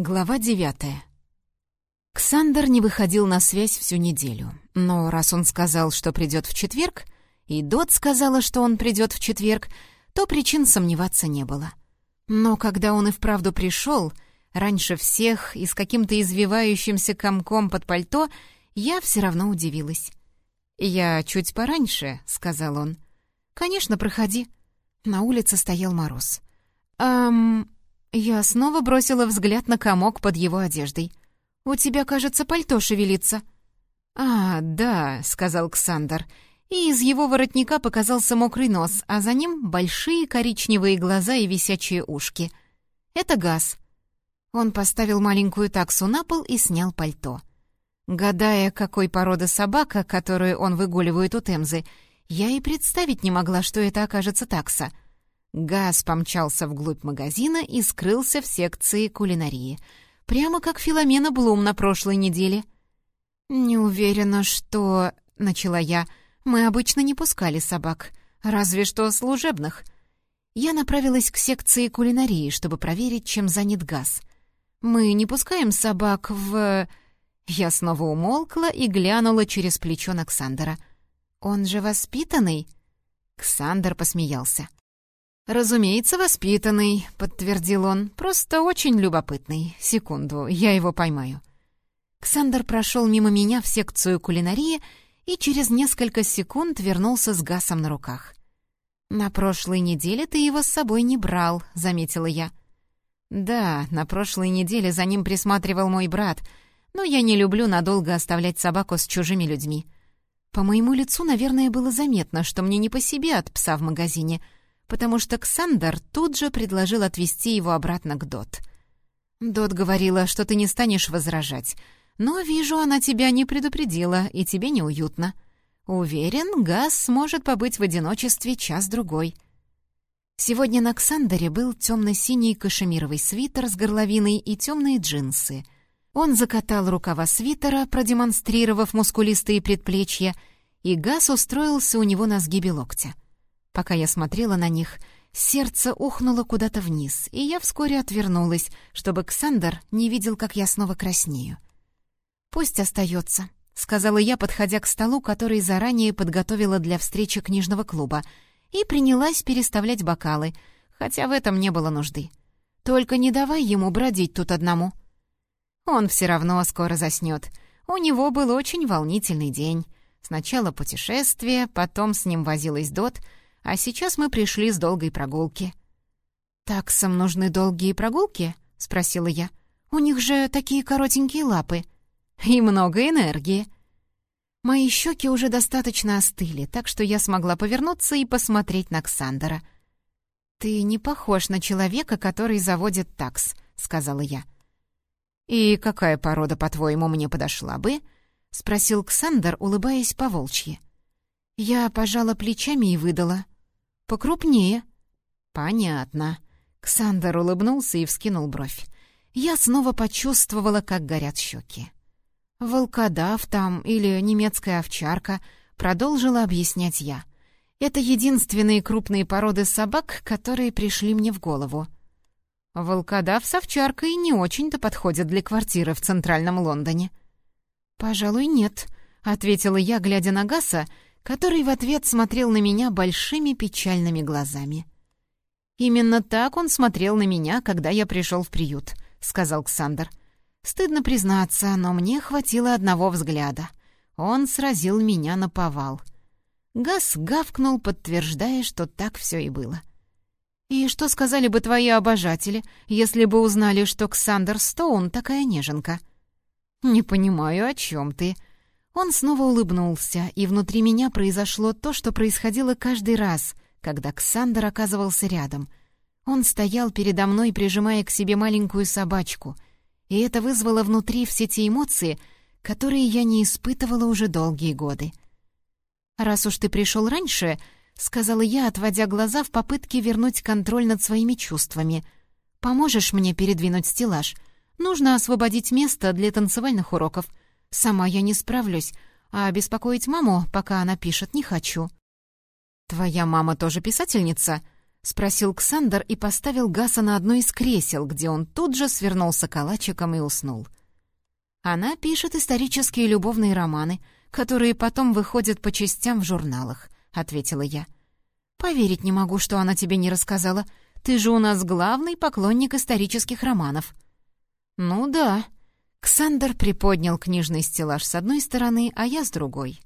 Глава девятая. Ксандер не выходил на связь всю неделю, но раз он сказал, что придет в четверг, и Дот сказала, что он придет в четверг, то причин сомневаться не было. Но когда он и вправду пришел, раньше всех и с каким-то извивающимся комком под пальто, я все равно удивилась. «Я чуть пораньше», — сказал он. «Конечно, проходи». На улице стоял мороз. «Эм, я снова бросила взгляд на комок под его одеждой. «У тебя, кажется, пальто шевелится». «А, да», — сказал Ксандр, и из его воротника показался мокрый нос, а за ним большие коричневые глаза и висячие ушки. «Это газ». Он поставил маленькую таксу на пол и снял пальто. Гадая, какой породы собака, которую он выгуливает у Темзы, я и представить не могла, что это окажется такса — Газ помчался вглубь магазина и скрылся в секции кулинарии. Прямо как Филомена Блум на прошлой неделе. «Не уверена, что...» — начала я. «Мы обычно не пускали собак. Разве что служебных». Я направилась к секции кулинарии, чтобы проверить, чем занят газ. «Мы не пускаем собак в...» Я снова умолкла и глянула через плечо на Ксандера. «Он же воспитанный?» Ксандер посмеялся. «Разумеется, воспитанный», — подтвердил он. «Просто очень любопытный. Секунду, я его поймаю». Ксандр прошел мимо меня в секцию кулинарии и через несколько секунд вернулся с газом на руках. «На прошлой неделе ты его с собой не брал», — заметила я. «Да, на прошлой неделе за ним присматривал мой брат, но я не люблю надолго оставлять собаку с чужими людьми. По моему лицу, наверное, было заметно, что мне не по себе от пса в магазине — потому что Ксандер тут же предложил отвезти его обратно к Дот. «Дот говорила, что ты не станешь возражать, но, вижу, она тебя не предупредила, и тебе неуютно. Уверен, Газ сможет побыть в одиночестве час-другой». Сегодня на Ксандере был темно-синий кашемировый свитер с горловиной и темные джинсы. Он закатал рукава свитера, продемонстрировав мускулистые предплечья, и Газ устроился у него на сгибе локтя. Пока я смотрела на них, сердце ухнуло куда-то вниз, и я вскоре отвернулась, чтобы Ксандер не видел, как я снова краснею. «Пусть остается», — сказала я, подходя к столу, который заранее подготовила для встречи книжного клуба, и принялась переставлять бокалы, хотя в этом не было нужды. «Только не давай ему бродить тут одному». Он все равно скоро заснет. У него был очень волнительный день. Сначала путешествие, потом с ним возилась Дот — а сейчас мы пришли с долгой прогулки». «Таксам нужны долгие прогулки?» — спросила я. «У них же такие коротенькие лапы. И много энергии». Мои щеки уже достаточно остыли, так что я смогла повернуться и посмотреть на Ксандера. «Ты не похож на человека, который заводит такс», — сказала я. «И какая порода, по-твоему, мне подошла бы?» — спросил Ксандер, улыбаясь по-волчьи. Я пожала плечами и выдала. «Покрупнее». «Понятно». Ксандер улыбнулся и вскинул бровь. Я снова почувствовала, как горят щеки. «Волкодав там или немецкая овчарка», — продолжила объяснять я. «Это единственные крупные породы собак, которые пришли мне в голову». «Волкодав с овчаркой не очень-то подходят для квартиры в центральном Лондоне». «Пожалуй, нет», — ответила я, глядя на Гаса, — который в ответ смотрел на меня большими печальными глазами. «Именно так он смотрел на меня, когда я пришел в приют», — сказал Ксандр. «Стыдно признаться, но мне хватило одного взгляда. Он сразил меня на повал». Газ гавкнул, подтверждая, что так все и было. «И что сказали бы твои обожатели, если бы узнали, что Ксандер Стоун такая неженка?» «Не понимаю, о чем ты», он снова улыбнулся, и внутри меня произошло то, что происходило каждый раз, когда Ксандр оказывался рядом. Он стоял передо мной, прижимая к себе маленькую собачку, и это вызвало внутри все те эмоции, которые я не испытывала уже долгие годы. «Раз уж ты пришел раньше», — сказала я, отводя глаза в попытке вернуть контроль над своими чувствами, — «поможешь мне передвинуть стеллаж? Нужно освободить место для танцевальных уроков». Сама я не справлюсь, а беспокоить маму, пока она пишет, не хочу». «Твоя мама тоже писательница?» — спросил Ксандер и поставил Гаса на одно из кресел, где он тут же свернулся калачиком и уснул. Она пишет исторические любовные романы, которые потом выходят по частям в журналах, ответила я. Поверить не могу, что она тебе не рассказала. Ты же у нас главный поклонник исторических романов. Ну да. Ксандер приподнял книжный стеллаж с одной стороны, а я с другой.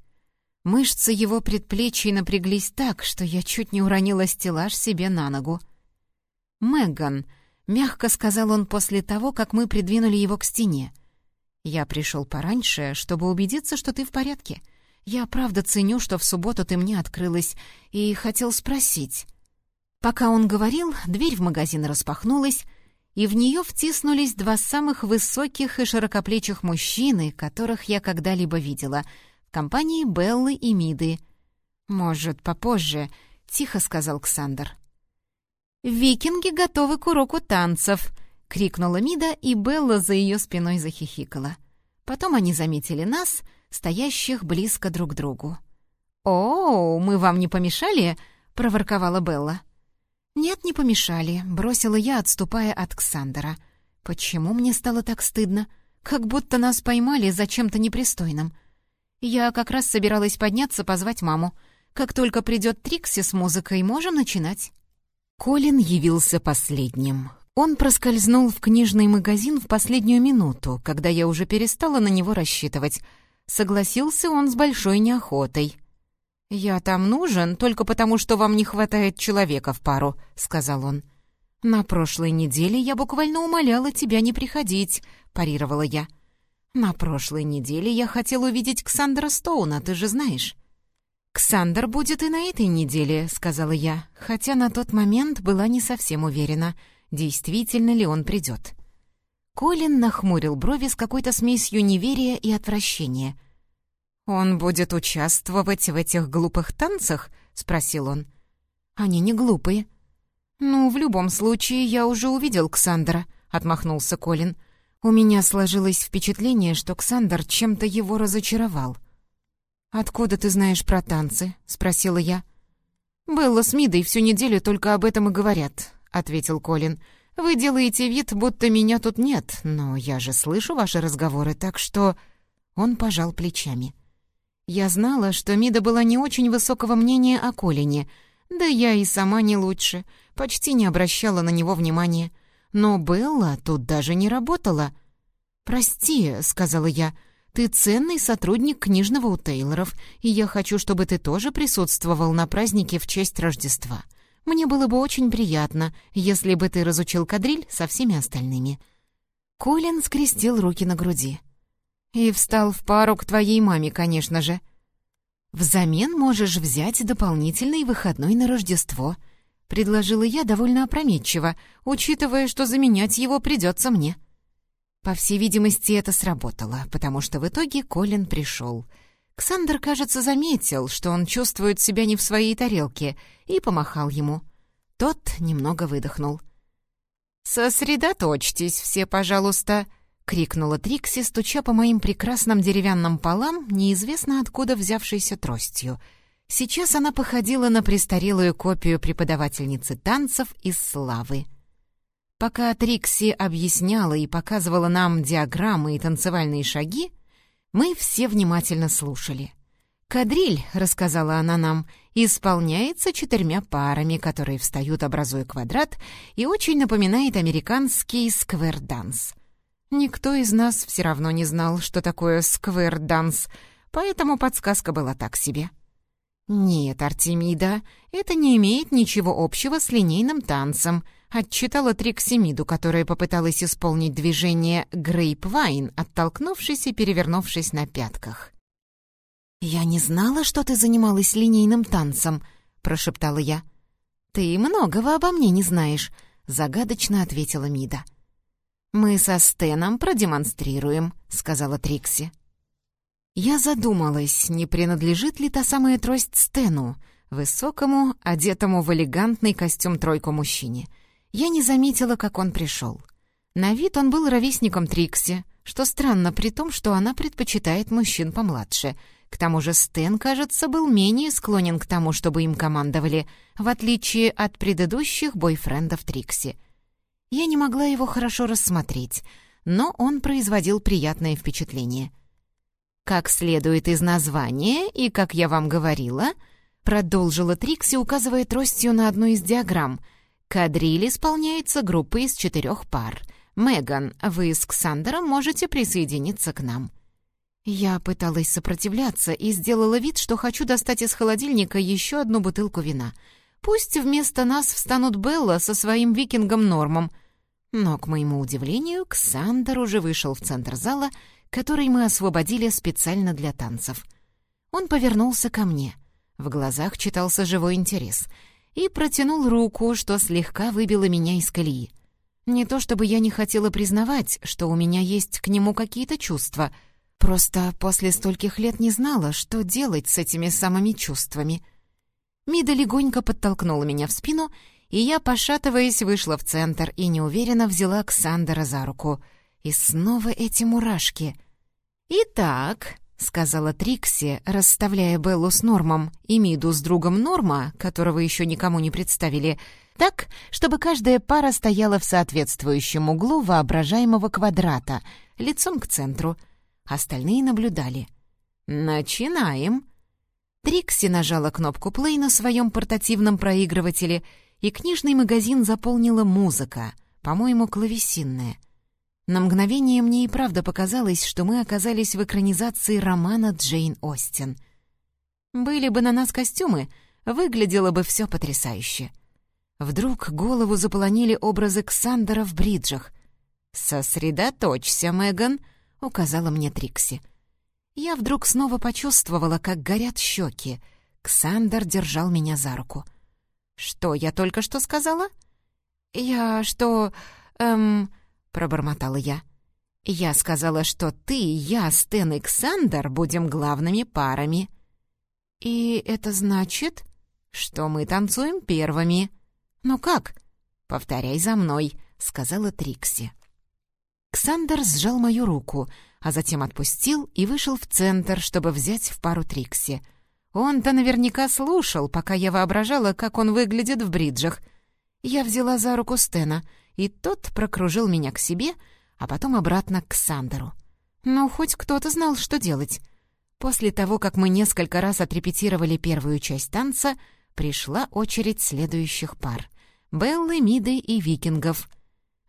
Мышцы его предплечий напряглись так, что я чуть не уронила стеллаж себе на ногу. «Мэгган», — мягко сказал он после того, как мы придвинули его к стене. «Я пришел пораньше, чтобы убедиться, что ты в порядке. Я правда ценю, что в субботу ты мне открылась, и хотел спросить». Пока он говорил, дверь в магазин распахнулась, и в нее втиснулись два самых высоких и широкоплечих мужчины, которых я когда-либо видела — компании Беллы и Миды. «Может, попозже», — тихо сказал Ксандр. «Викинги готовы к уроку танцев!» — крикнула Мида, и Белла за ее спиной захихикала. Потом они заметили нас, стоящих близко друг к другу. «О, мы вам не помешали?» — проворковала Белла. «Нет, не помешали», — бросила я, отступая от Ксандера. «Почему мне стало так стыдно? Как будто нас поймали за чем-то непристойным. «Я как раз собиралась подняться, позвать маму. Как только придет Трикси с музыкой, можем начинать». Колин явился последним. Он проскользнул в книжный магазин в последнюю минуту, когда я уже перестала на него рассчитывать. Согласился он с большой неохотой. «Я там нужен только потому, что вам не хватает человека в пару», — сказал он. «На прошлой неделе я буквально умоляла тебя не приходить», — парировала я. «На прошлой неделе я хотел увидеть Ксандра Стоуна, ты же знаешь». «Ксандр будет и на этой неделе», — сказала я, хотя на тот момент была не совсем уверена, действительно ли он придет. Колин нахмурил брови с какой-то смесью неверия и отвращения. «Он будет участвовать в этих глупых танцах?» — спросил он. «Они не глупые». «Ну, в любом случае, я уже увидел Ксандра», — отмахнулся Колин. У меня сложилось впечатление, что Ксандр чем-то его разочаровал. «Откуда ты знаешь про танцы?» — спросила я. «Белла с Мидой всю неделю только об этом и говорят», — ответил Колин. «Вы делаете вид, будто меня тут нет, но я же слышу ваши разговоры, так что...» Он пожал плечами. Я знала, что Мида была не очень высокого мнения о Колине, да я и сама не лучше, почти не обращала на него внимания. Но Белла тут даже не работала. «Прости», — сказала я, — «ты ценный сотрудник книжного у Тейлоров, и я хочу, чтобы ты тоже присутствовал на празднике в честь Рождества. Мне было бы очень приятно, если бы ты разучил кадриль со всеми остальными». Колин скрестил руки на груди. «И встал в пару к твоей маме, конечно же». «Взамен можешь взять дополнительный выходной на Рождество», предложила я довольно опрометчиво, учитывая, что заменять его придется мне. По всей видимости, это сработало, потому что в итоге Колин пришел. Ксандр, кажется, заметил, что он чувствует себя не в своей тарелке, и помахал ему. Тот немного выдохнул. «Сосредоточьтесь все, пожалуйста!» — крикнула Трикси, стуча по моим прекрасным деревянным полам, неизвестно откуда взявшейся тростью — Сейчас она походила на престарелую копию преподавательницы танцев из славы. Пока Трикси объясняла и показывала нам диаграммы и танцевальные шаги, мы все внимательно слушали. «Кадриль», — рассказала она нам, — исполняется четырьмя парами, которые встают, образуя квадрат, и очень напоминает американский сквер-данс. Никто из нас все равно не знал, что такое сквер-данс, поэтому подсказка была так себе — «Нет, Артемида, это не имеет ничего общего с линейным танцем», отчитала Триксимиду, которая попыталась исполнить движение «Грейпвайн», оттолкнувшись и перевернувшись на пятках. «Я не знала, что ты занималась линейным танцем», — прошептала я. «Ты многого обо мне не знаешь», — загадочно ответила Мида. «Мы со Стеном продемонстрируем», — сказала Трикси. Я задумалась, не принадлежит ли та самая трость Стэну, высокому, одетому в элегантный костюм-тройку мужчине. Я не заметила, как он пришел. На вид он был ровесником Трикси, что странно при том, что она предпочитает мужчин помладше. К тому же Стэн, кажется, был менее склонен к тому, чтобы им командовали, в отличие от предыдущих бойфрендов Трикси. Я не могла его хорошо рассмотреть, но он производил приятное впечатление. «Как следует из названия, и как я вам говорила», продолжила Трикси, указывая тростью на одну из диаграмм, «кадриль исполняется группой из четырех пар. Меган, вы с Ксандером можете присоединиться к нам». Я пыталась сопротивляться и сделала вид, что хочу достать из холодильника еще одну бутылку вина. Пусть вместо нас встанут Белла со своим викингом Нормом. Но, к моему удивлению, Ксандер уже вышел в центр зала, который мы освободили специально для танцев. Он повернулся ко мне. В глазах читался живой интерес. И протянул руку, что слегка выбило меня из колеи. Не то чтобы я не хотела признавать, что у меня есть к нему какие-то чувства — Просто после стольких лет не знала, что делать с этими самыми чувствами. Мида легонько подтолкнула меня в спину, и я, пошатываясь, вышла в центр и неуверенно взяла Ксандера за руку. И снова эти мурашки. «Итак», — сказала Трикси, расставляя Беллу с Нормом и Миду с другом Норма, которого еще никому не представили, так, чтобы каждая пара стояла в соответствующем углу воображаемого квадрата, лицом к центру — Остальные наблюдали. «Начинаем!» Трикси нажала кнопку плей на своем портативном проигрывателе, и книжный магазин заполнила музыка, по-моему, клавесинная. На мгновение мне и правда показалось, что мы оказались в экранизации романа Джейн Остин. Были бы на нас костюмы, выглядело бы все потрясающе. Вдруг голову заполонили образы Ксандера в бриджах. «Сосредоточься, Меган», — указала мне Трикси. Я вдруг снова почувствовала, как горят щеки. Ксандер держал меня за руку. «Что я только что сказала?» «Я что... эм...» — пробормотала я. «Я сказала, что ты, я, Стэн и Ксандер будем главными парами». «И это значит...» «Что мы танцуем первыми». «Ну как?» «Повторяй за мной», — сказала Трикси. Ксандер сжал мою руку, а затем отпустил и вышел в центр, чтобы взять в пару Трикси. Он-то наверняка слушал, пока я воображала, как он выглядит в бриджах. Я взяла за руку Стена, и тот прокружил меня к себе, а потом обратно к Сандеру. Ну, хоть кто-то знал, что делать. После того, как мы несколько раз отрепетировали первую часть танца, пришла очередь следующих пар — Беллы, Миды и Викингов —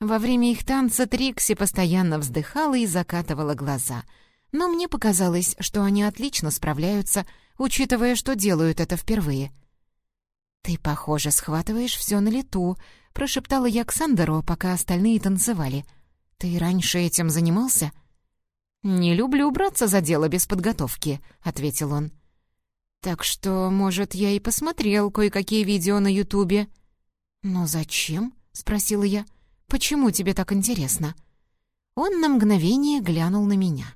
во время их танца Трикси постоянно вздыхала и закатывала глаза. Но мне показалось, что они отлично справляются, учитывая, что делают это впервые. «Ты, похоже, схватываешь все на лету», — прошептала я Ксандеру, пока остальные танцевали. «Ты раньше этим занимался?» «Не люблю браться за дело без подготовки», — ответил он. «Так что, может, я и посмотрел кое-какие видео на Ютубе». «Но зачем?» — спросила я. Почему тебе так интересно?» Он на мгновение глянул на меня.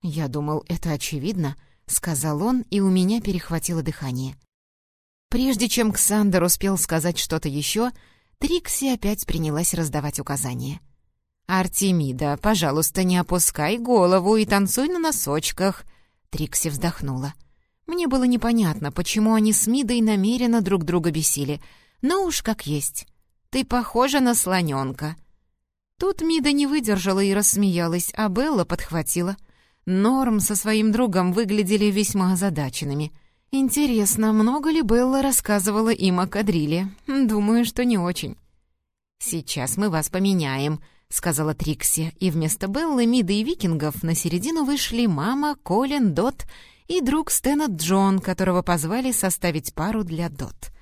«Я думал, это очевидно», — сказал он, и у меня перехватило дыхание. Прежде чем Ксандер успел сказать что-то еще, Трикси опять принялась раздавать указания. «Артемида, пожалуйста, не опускай голову и танцуй на носочках», — Трикси вздохнула. Мне было непонятно, почему они с Мидой намеренно друг друга бесили, но уж как есть. Ты похожа на слоненка». Тут Мида не выдержала и рассмеялась, а Белла подхватила. Норм со своим другом выглядели весьма озадаченными. Интересно, много ли Белла рассказывала им о кадриле? Думаю, что не очень. «Сейчас мы вас поменяем», — сказала Трикси, и вместо Беллы, Миды и викингов на середину вышли мама, Колин, Дот и друг Стэна Джон, которого позвали составить пару для Дот.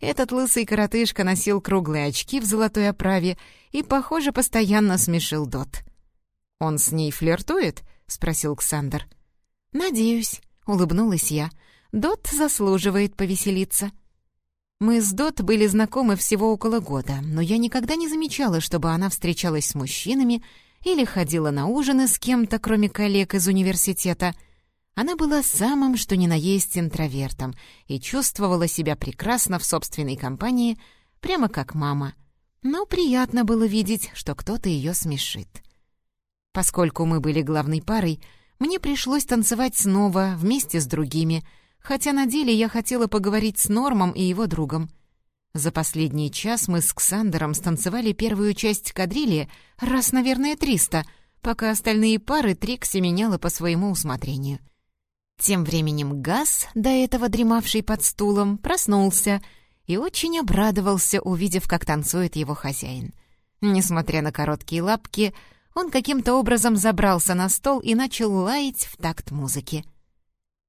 Этот лысый коротышка носил круглые очки в золотой оправе и, похоже, постоянно смешил Дот. «Он с ней флиртует?» — спросил Ксандр. «Надеюсь», — улыбнулась я. «Дот заслуживает повеселиться». Мы с Дот были знакомы всего около года, но я никогда не замечала, чтобы она встречалась с мужчинами или ходила на ужины с кем-то, кроме коллег из университета — она была самым, что ни на есть, интровертом и чувствовала себя прекрасно в собственной компании, прямо как мама. Но приятно было видеть, что кто-то ее смешит. Поскольку мы были главной парой, мне пришлось танцевать снова вместе с другими, хотя на деле я хотела поговорить с Нормом и его другом. За последний час мы с Ксандером станцевали первую часть кадрили раз, наверное, триста, пока остальные пары Трикси меняла по своему усмотрению. Тем временем Газ, до этого дремавший под стулом, проснулся и очень обрадовался, увидев, как танцует его хозяин. Несмотря на короткие лапки, он каким-то образом забрался на стол и начал лаять в такт музыки.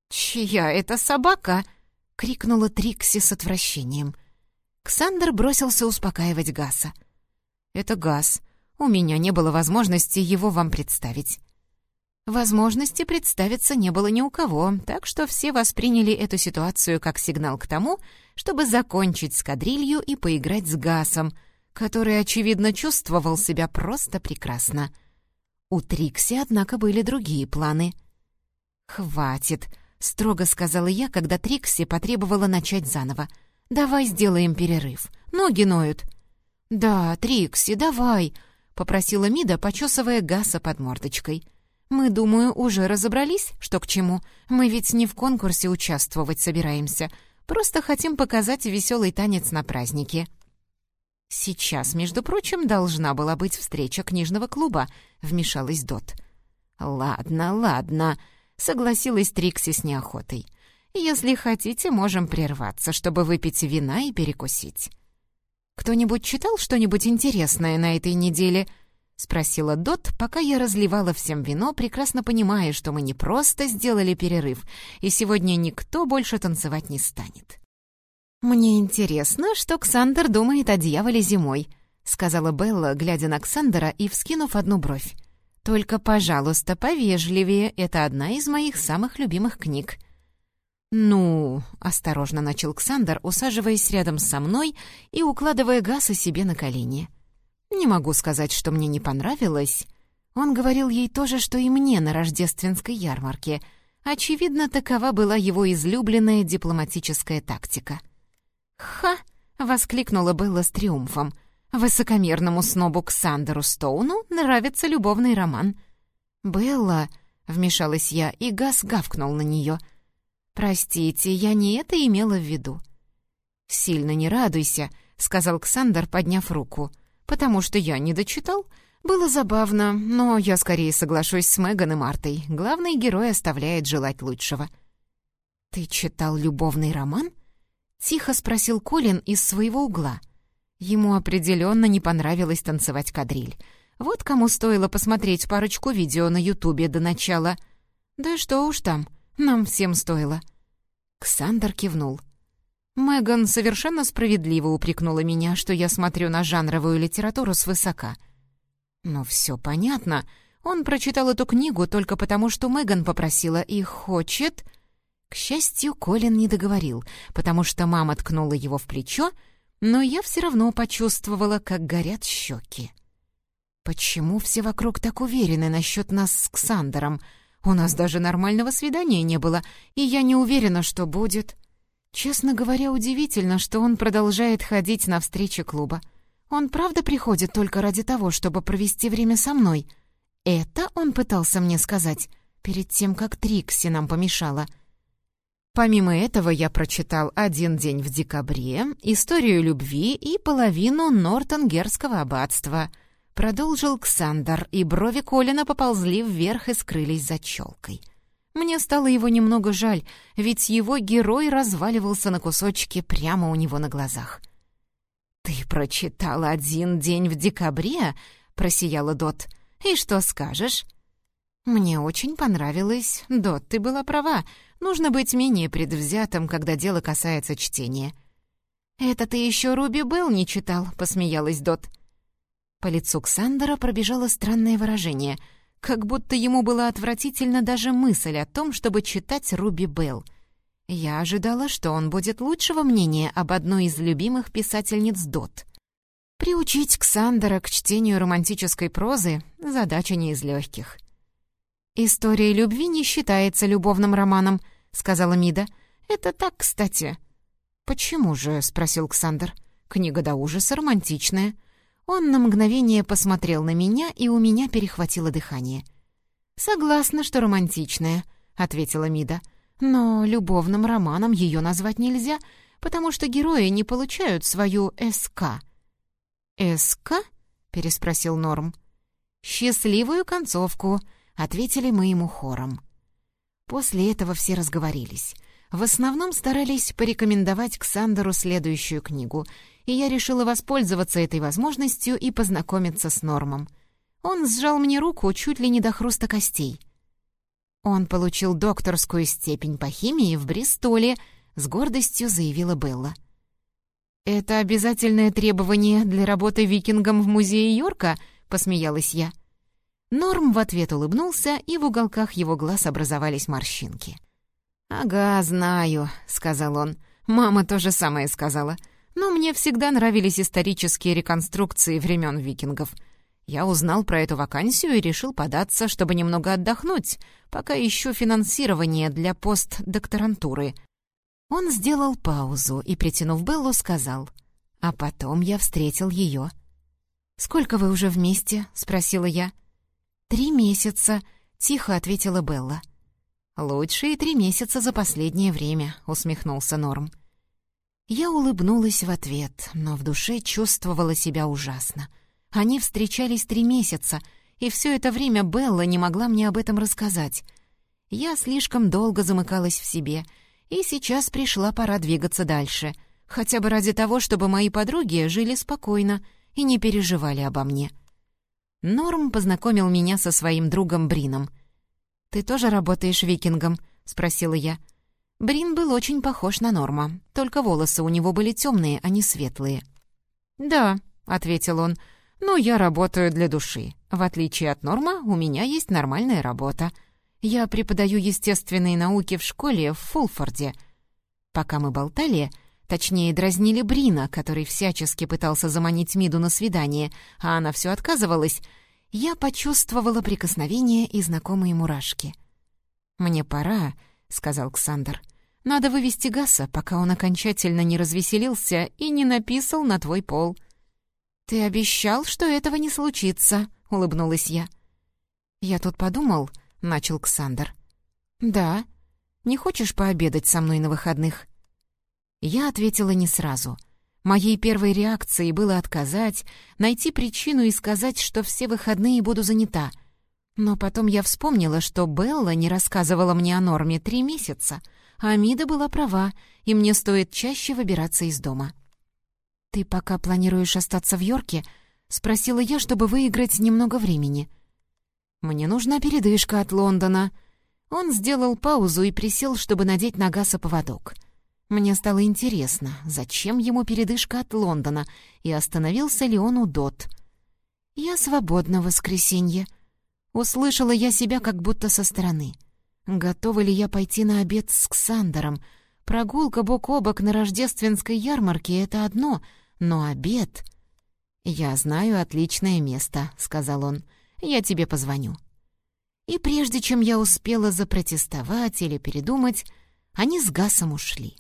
«Чья это собака?» — крикнула Трикси с отвращением. Ксандр бросился успокаивать Гаса. «Это Гас. У меня не было возможности его вам представить». Возможности представиться не было ни у кого, так что все восприняли эту ситуацию как сигнал к тому, чтобы закончить с кадрилью и поиграть с Гасом, который, очевидно, чувствовал себя просто прекрасно. У Трикси, однако, были другие планы. «Хватит», — строго сказала я, когда Трикси потребовала начать заново. «Давай сделаем перерыв. Ноги ноют». «Да, Трикси, давай», — попросила Мида, почесывая Гаса под мордочкой. «Мы, думаю, уже разобрались, что к чему. Мы ведь не в конкурсе участвовать собираемся. Просто хотим показать веселый танец на празднике». «Сейчас, между прочим, должна была быть встреча книжного клуба», — вмешалась Дот. «Ладно, ладно», — согласилась Трикси с неохотой. «Если хотите, можем прерваться, чтобы выпить вина и перекусить». «Кто-нибудь читал что-нибудь интересное на этой неделе?» — спросила Дот, пока я разливала всем вино, прекрасно понимая, что мы не просто сделали перерыв, и сегодня никто больше танцевать не станет. «Мне интересно, что Ксандер думает о дьяволе зимой», — сказала Белла, глядя на Ксандера и вскинув одну бровь. «Только, пожалуйста, повежливее, это одна из моих самых любимых книг». «Ну...» — осторожно начал Ксандер, усаживаясь рядом со мной и укладывая Гаса себе на колени. «Не могу сказать, что мне не понравилось». Он говорил ей то же, что и мне на рождественской ярмарке. Очевидно, такова была его излюбленная дипломатическая тактика — «Ха!» — воскликнула Белла с триумфом. «Высокомерному снобу Ксандеру Стоуну нравится любовный роман». «Белла!» — вмешалась я, и Газ гавкнул на нее. «Простите, я не это имела в виду». «Сильно не радуйся», — сказал Ксандер, подняв руку. «Потому что я не дочитал. Было забавно, но я скорее соглашусь с Меган и Мартой. Главный герой оставляет желать лучшего». «Ты читал любовный роман?» Тихо спросил Колин из своего угла. Ему определенно не понравилось танцевать кадриль. Вот кому стоило посмотреть парочку видео на Ютубе до начала. Да что уж там, нам всем стоило. Ксандр кивнул. Меган совершенно справедливо упрекнула меня, что я смотрю на жанровую литературу свысока. Но все понятно. Он прочитал эту книгу только потому, что Меган попросила и хочет... К счастью, Колин не договорил, потому что мама ткнула его в плечо, но я все равно почувствовала, как горят щеки. Почему все вокруг так уверены насчет нас с Ксандером? У нас даже нормального свидания не было, и я не уверена, что будет. Честно говоря, удивительно, что он продолжает ходить на встречи клуба. Он правда приходит только ради того, чтобы провести время со мной? Это он пытался мне сказать перед тем, как Трикси нам помешала — Помимо этого я прочитал «Один день в декабре», «Историю любви» и половину Нортонгерского аббатства. Продолжил Ксандер, и брови Колина поползли вверх и скрылись за челкой. Мне стало его немного жаль, ведь его герой разваливался на кусочки прямо у него на глазах. «Ты прочитал «Один день в декабре»?» — просияла Дот. «И что скажешь?» «Мне очень понравилось. Дот, ты была права. Нужно быть менее предвзятым, когда дело касается чтения». «Это ты еще Руби Белл не читал?» — посмеялась Дот. По лицу Ксандера пробежало странное выражение, как будто ему было отвратительно даже мысль о том, чтобы читать Руби Белл. Я ожидала, что он будет лучшего мнения об одной из любимых писательниц Дот. Приучить Ксандера к чтению романтической прозы — задача не из легких. «История любви не считается любовным романом», — сказала Мида. «Это так, кстати». «Почему же?» — спросил Ксандр. «Книга до ужаса романтичная». Он на мгновение посмотрел на меня, и у меня перехватило дыхание. «Согласна, что романтичная», — ответила Мида. «Но любовным романом ее назвать нельзя, потому что герои не получают свою СК». «СК?» — переспросил Норм. «Счастливую концовку», — ответили мы ему хором. После этого все разговорились. В основном старались порекомендовать Ксандеру следующую книгу, и я решила воспользоваться этой возможностью и познакомиться с Нормом. Он сжал мне руку чуть ли не до хруста костей. Он получил докторскую степень по химии в Бристоле, с гордостью заявила Белла. «Это обязательное требование для работы викингом в музее Йорка?» — посмеялась я. Норм в ответ улыбнулся, и в уголках его глаз образовались морщинки. «Ага, знаю», — сказал он. «Мама то же самое сказала. Но мне всегда нравились исторические реконструкции времен викингов. Я узнал про эту вакансию и решил податься, чтобы немного отдохнуть, пока ищу финансирование для постдокторантуры». Он сделал паузу и, притянув Беллу, сказал. «А потом я встретил ее». «Сколько вы уже вместе?» — спросила я. «Три месяца», — тихо ответила Белла. «Лучшие три месяца за последнее время», — усмехнулся Норм. Я улыбнулась в ответ, но в душе чувствовала себя ужасно. Они встречались три месяца, и все это время Белла не могла мне об этом рассказать. Я слишком долго замыкалась в себе, и сейчас пришла пора двигаться дальше, хотя бы ради того, чтобы мои подруги жили спокойно и не переживали обо мне. Норм познакомил меня со своим другом Брином — «Ты тоже работаешь викингом?» — спросила я. Брин был очень похож на Норма, только волосы у него были темные, а не светлые. «Да», — ответил он, — «но я работаю для души. В отличие от Норма, у меня есть нормальная работа. Я преподаю естественные науки в школе в Фулфорде». Пока мы болтали, точнее, дразнили Брина, который всячески пытался заманить Миду на свидание, а она все отказывалась — я почувствовала прикосновение и знакомые мурашки. «Мне пора», — сказал Ксандр. «Надо вывести Гаса, пока он окончательно не развеселился и не написал на твой пол». «Ты обещал, что этого не случится», — улыбнулась я. «Я тут подумал», — начал Ксандр. «Да. Не хочешь пообедать со мной на выходных?» Я ответила не сразу — Моей первой реакцией было отказать, найти причину и сказать, что все выходные буду занята. Но потом я вспомнила, что Белла не рассказывала мне о норме три месяца, а Амида была права, и мне стоит чаще выбираться из дома. «Ты пока планируешь остаться в Йорке?» — спросила я, чтобы выиграть немного времени. «Мне нужна передышка от Лондона». Он сделал паузу и присел, чтобы надеть на Гаса поводок — мне стало интересно, зачем ему передышка от Лондона, и остановился ли он у Дот. «Я свободна в воскресенье». Услышала я себя как будто со стороны. Готова ли я пойти на обед с Ксандером? Прогулка бок о бок на рождественской ярмарке — это одно, но обед... «Я знаю отличное место», — сказал он. «Я тебе позвоню». И прежде чем я успела запротестовать или передумать, они с Гасом ушли.